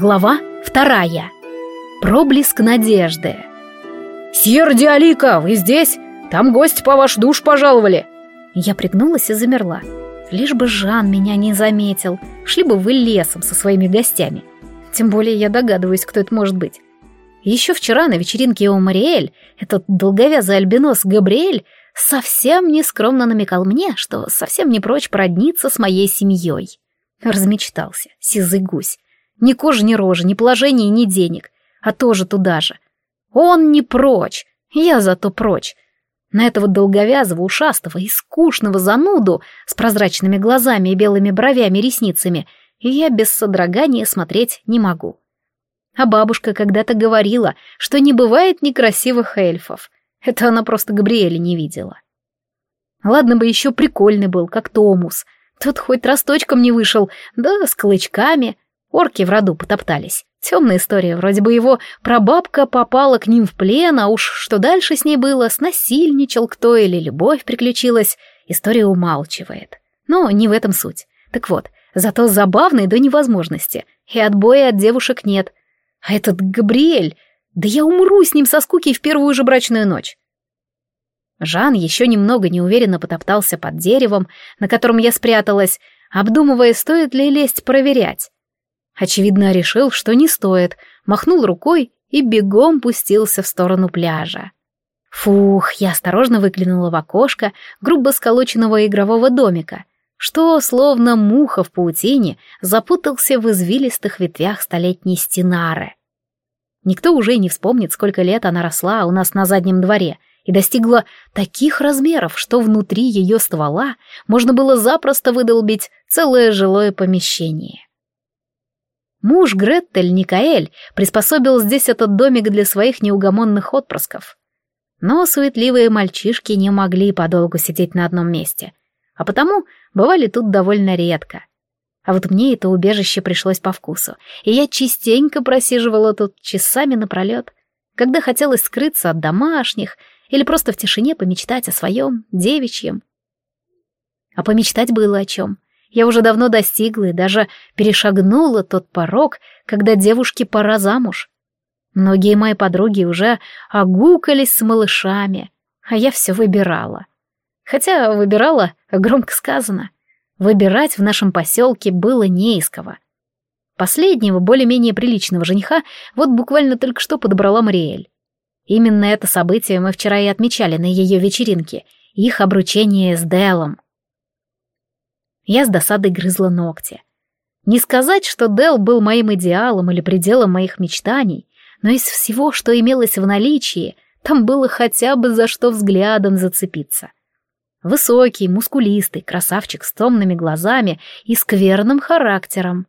Глава вторая. Проблеск надежды. «Сьер Диалика, вы здесь? Там гости по ваш душ пожаловали!» Я пригнулась и замерла. Лишь бы Жан меня не заметил. Шли бы вы лесом со своими гостями. Тем более я догадываюсь, кто это может быть. Еще вчера на вечеринке у Мариэль этот долговязый альбинос Габриэль совсем нескромно намекал мне, что совсем не прочь породниться с моей семьей. Размечтался, сизый гусь. Ни кожи, ни рожи, ни положения, ни денег. А тоже туда же. Он не прочь, я зато прочь. На этого долговязого, ушастого и скучного зануду с прозрачными глазами и белыми бровями и ресницами я без содрогания смотреть не могу. А бабушка когда-то говорила, что не бывает некрасивых эльфов. Это она просто Габриэля не видела. Ладно бы еще прикольный был, как Томус. Тут хоть росточком не вышел, да с клычками — Орки в роду потоптались. Темная история, вроде бы его прабабка попала к ним в плен, а уж что дальше с ней было, снасильничал кто или любовь приключилась, история умалчивает. Но не в этом суть. Так вот, зато забавный до невозможности, и отбоя от девушек нет. А этот Габриэль, да я умру с ним со скуки в первую же брачную ночь. Жан еще немного неуверенно потоптался под деревом, на котором я спряталась, обдумывая, стоит ли лезть проверять. Очевидно, решил, что не стоит, махнул рукой и бегом пустился в сторону пляжа. Фух, я осторожно выглянула в окошко грубо сколоченного игрового домика, что, словно муха в паутине, запутался в извилистых ветвях столетней стенары. Никто уже не вспомнит, сколько лет она росла у нас на заднем дворе и достигла таких размеров, что внутри ее ствола можно было запросто выдолбить целое жилое помещение. Муж Греттель, Никаэль, приспособил здесь этот домик для своих неугомонных отпрысков. Но суетливые мальчишки не могли подолгу сидеть на одном месте, а потому бывали тут довольно редко. А вот мне это убежище пришлось по вкусу, и я частенько просиживала тут часами напролет, когда хотелось скрыться от домашних или просто в тишине помечтать о своем девичьем. А помечтать было о чем — я уже давно достигла и даже перешагнула тот порог, когда девушке пора замуж. Многие мои подруги уже огукались с малышами, а я все выбирала. Хотя выбирала, громко сказано. Выбирать в нашем поселке было не из кого. Последнего, более-менее приличного жениха вот буквально только что подобрала Мариэль. Именно это событие мы вчера и отмечали на ее вечеринке, их обручение с Делом. Я с досадой грызла ногти. Не сказать, что Дел был моим идеалом или пределом моих мечтаний, но из всего, что имелось в наличии, там было хотя бы за что взглядом зацепиться. Высокий, мускулистый, красавчик с томными глазами и скверным характером.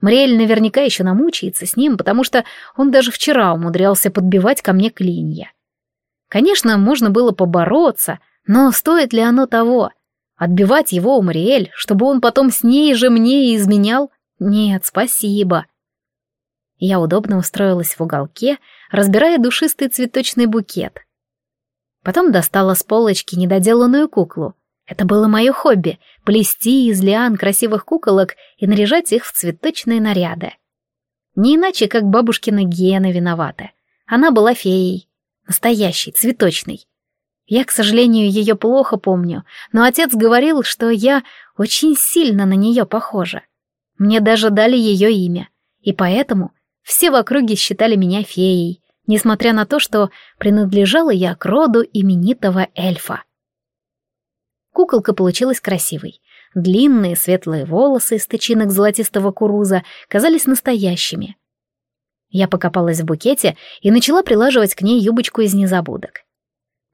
Мрель наверняка еще намучается с ним, потому что он даже вчера умудрялся подбивать ко мне клинья. Конечно, можно было побороться, но стоит ли оно того? Отбивать его у Мариэль, чтобы он потом с ней же мне и изменял? Нет, спасибо. Я удобно устроилась в уголке, разбирая душистый цветочный букет. Потом достала с полочки недоделанную куклу. Это было мое хобби — плести из лиан красивых куколок и наряжать их в цветочные наряды. Не иначе, как бабушкина Гена виновата. Она была феей. Настоящей, цветочной. Я, к сожалению, ее плохо помню, но отец говорил, что я очень сильно на нее похожа. Мне даже дали ее имя, и поэтому все в округе считали меня феей, несмотря на то, что принадлежала я к роду именитого эльфа. Куколка получилась красивой. Длинные светлые волосы из тычинок золотистого куруза казались настоящими. Я покопалась в букете и начала прилаживать к ней юбочку из незабудок.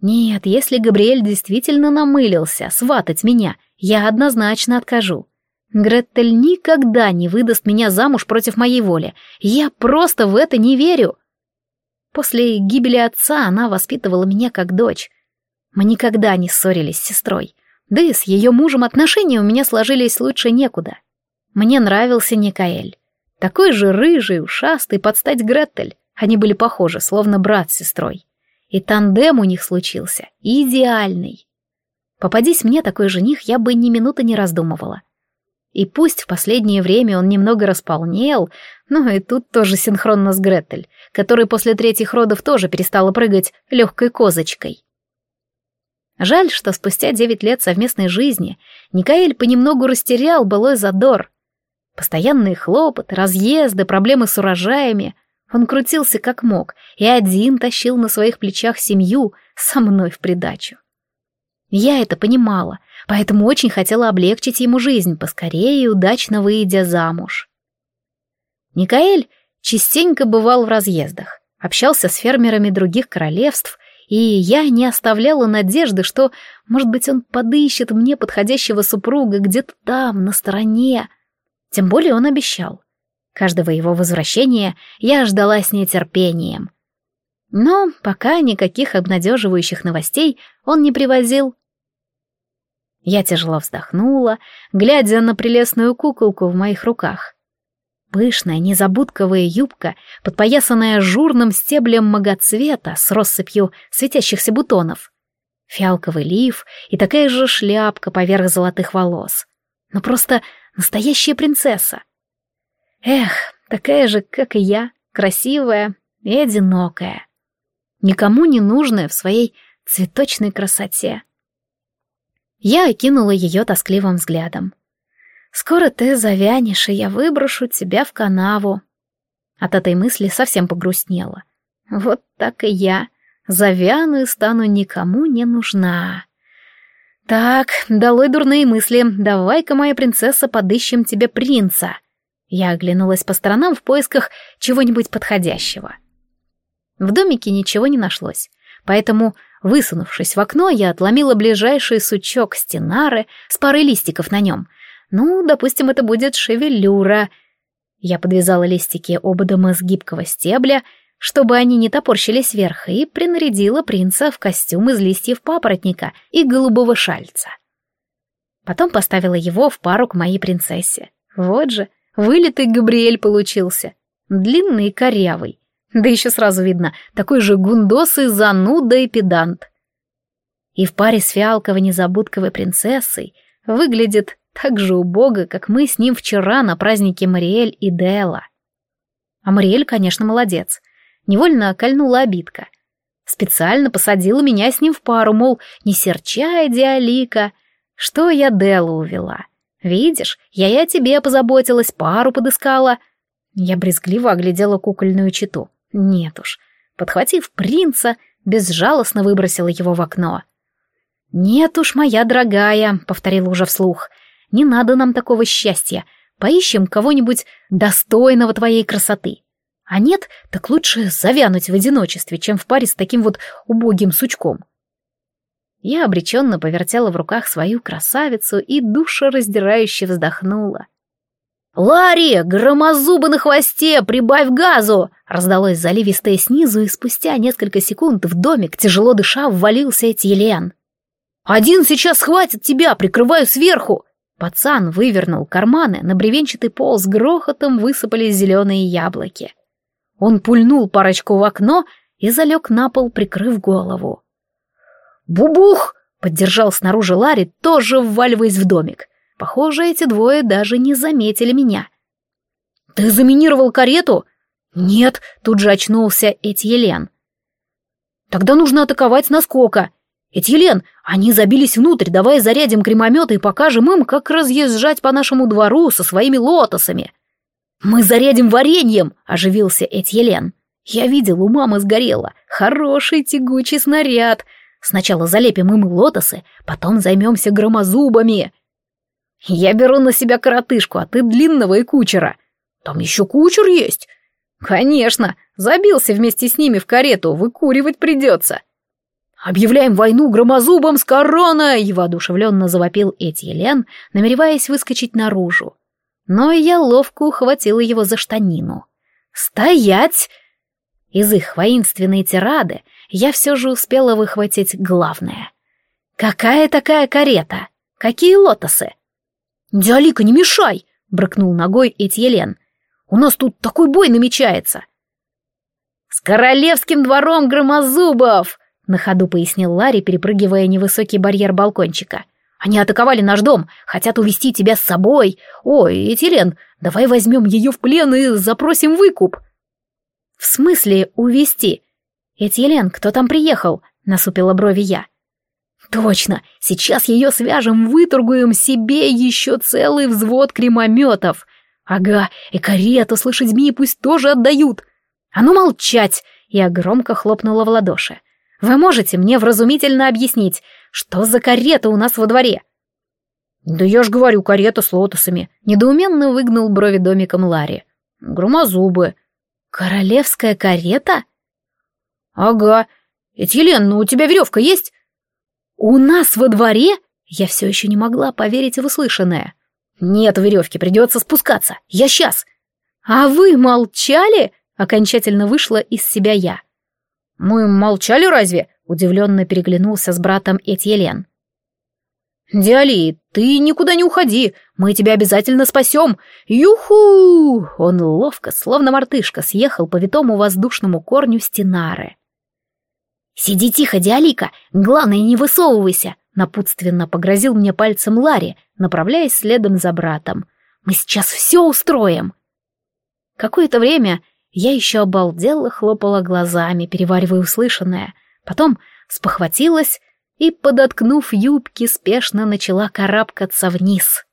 Нет, если Габриэль действительно намылился сватать меня, я однозначно откажу. Греттель никогда не выдаст меня замуж против моей воли. Я просто в это не верю. После гибели отца она воспитывала меня как дочь. Мы никогда не ссорились с сестрой. Да и с ее мужем отношения у меня сложились лучше некуда. Мне нравился Никаэль. Такой же рыжий, ушастый, под стать Греттель. Они были похожи, словно брат с сестрой. И тандем у них случился идеальный. Попадись мне такой жених, я бы ни минуты не раздумывала. И пусть в последнее время он немного располнел, Ну и тут тоже синхронно с Гретель, которая после третьих родов тоже перестала прыгать легкой козочкой. Жаль, что спустя девять лет совместной жизни Никаэль понемногу растерял былой задор. Постоянные хлопоты, разъезды, проблемы с урожаями. Он крутился как мог и один тащил на своих плечах семью со мной в придачу. Я это понимала, поэтому очень хотела облегчить ему жизнь, поскорее и удачно выйдя замуж. Никаэль частенько бывал в разъездах, общался с фермерами других королевств и я не оставляла надежды, что, может быть, он подыщет мне подходящего супруга где-то там, на стороне. Тем более он обещал. Каждого его возвращения я ждала с нетерпением. Но пока никаких обнадеживающих новостей он не привозил. Я тяжело вздохнула, глядя на прелестную куколку в моих руках. Пышная, незабудковая юбка, подпоясанная журным стеблем многоцвета с россыпью светящихся бутонов. Фиалковый лиф и такая же шляпка поверх золотых волос. Ну просто настоящая принцесса. Эх, такая же, как и я, красивая и одинокая. Никому не нужная в своей цветочной красоте. Я окинула ее тоскливым взглядом. Скоро ты завянешь, и я выброшу тебя в канаву. От этой мысли совсем погрустнело. Вот так и я. Завяну и стану никому не нужна. Так, долой дурные мысли. Давай-ка, моя принцесса, подыщем тебе принца. Я оглянулась по сторонам в поисках чего-нибудь подходящего. В домике ничего не нашлось, поэтому, высунувшись в окно, я отломила ближайший сучок стенары с парой листиков на нем ну, допустим, это будет шевелюра. Я подвязала листики ободом из гибкого стебля, чтобы они не топорщились вверх, и принарядила принца в костюм из листьев папоротника и голубого шальца. Потом поставила его в пару к моей принцессе. Вот же, вылитый Габриэль получился. Длинный и корявый. Да еще сразу видно, такой же гундос и зануда и педант. И в паре с фиалково-незабудковой принцессой выглядит так же убого, как мы с ним вчера на празднике Мариэль и Дела. А Мариэль, конечно, молодец. Невольно кольнула обидка. Специально посадила меня с ним в пару, мол, не серчай, Диалика. Что я Делу увела? Видишь, я и о тебе позаботилась, пару подыскала. Я брезгливо оглядела кукольную читу. Нет уж. Подхватив принца, безжалостно выбросила его в окно. «Нет уж, моя дорогая», — повторила уже вслух, — не надо нам такого счастья. Поищем кого-нибудь достойного твоей красоты. А нет, так лучше завянуть в одиночестве, чем в паре с таким вот убогим сучком. Я обреченно повертела в руках свою красавицу и душераздирающе вздохнула. «Ларри, громозубы на хвосте, прибавь газу!» Раздалось заливистое снизу, и спустя несколько секунд в домик, тяжело дыша, ввалился Этьелен. «Один сейчас схватит тебя, прикрываю сверху!» Пацан вывернул карманы, на бревенчатый пол с грохотом высыпались зеленые яблоки. Он пульнул парочку в окно и залег на пол, прикрыв голову. «Бубух!» — поддержал снаружи Ларри, тоже вваливаясь в домик. Похоже, эти двое даже не заметили меня. «Ты заминировал карету?» «Нет», — тут же очнулся Этьелен. «Тогда нужно атаковать наскока. Этьелен, они забились внутрь, давай зарядим кремометы и покажем им, как разъезжать по нашему двору со своими лотосами. Мы зарядим вареньем, оживился Этьелен. Я видел, у мамы сгорело. Хороший тягучий снаряд. Сначала залепим им лотосы, потом займемся громозубами. Я беру на себя коротышку, а ты длинного и кучера. Там еще кучер есть. Конечно, забился вместе с ними в карету, выкуривать придется. «Объявляем войну громозубам с короной!» — воодушевленно завопил Этьелен, намереваясь выскочить наружу. Но я ловко ухватила его за штанину. «Стоять!» Из их воинственной тирады я все же успела выхватить главное. «Какая такая карета? Какие лотосы?» «Диалика, не мешай!» — брыкнул ногой Этьелен. «У нас тут такой бой намечается!» «С королевским двором громозубов!» На ходу пояснил Ларри, перепрыгивая невысокий барьер балкончика. «Они атаковали наш дом, хотят увести тебя с собой. Ой, Этилен, Давай возьмем ее в плен и запросим выкуп». «В смысле увести? Этьелен, кто там приехал?» — насупила брови я. «Точно! Сейчас ее свяжем, выторгуем себе еще целый взвод кремометов. Ага, и карету с лошадьми пусть тоже отдают. А ну молчать!» Я громко хлопнула в ладоши. «Вы можете мне вразумительно объяснить, что за карета у нас во дворе?» «Да я ж говорю, карета с лотосами», — недоуменно выгнул брови домиком Ларри. «Громозубы». «Королевская карета?» «Ага. Этьелен, ну у тебя веревка есть?» «У нас во дворе?» Я все еще не могла поверить в услышанное. «Нет веревки, придется спускаться. Я сейчас». «А вы молчали?» — окончательно вышла из себя я. «Мы молчали разве?» — удивленно переглянулся с братом Этьелен. «Диали, ты никуда не уходи, мы тебя обязательно спасем! Юху!» Он ловко, словно мартышка, съехал по витому воздушному корню стенары. «Сиди тихо, Диалика, главное, не высовывайся!» Напутственно погрозил мне пальцем Ларри, направляясь следом за братом. «Мы сейчас все устроим!» Какое-то время я еще обалдела, хлопала глазами, переваривая услышанное. Потом спохватилась и, подоткнув юбки, спешно начала карабкаться вниз.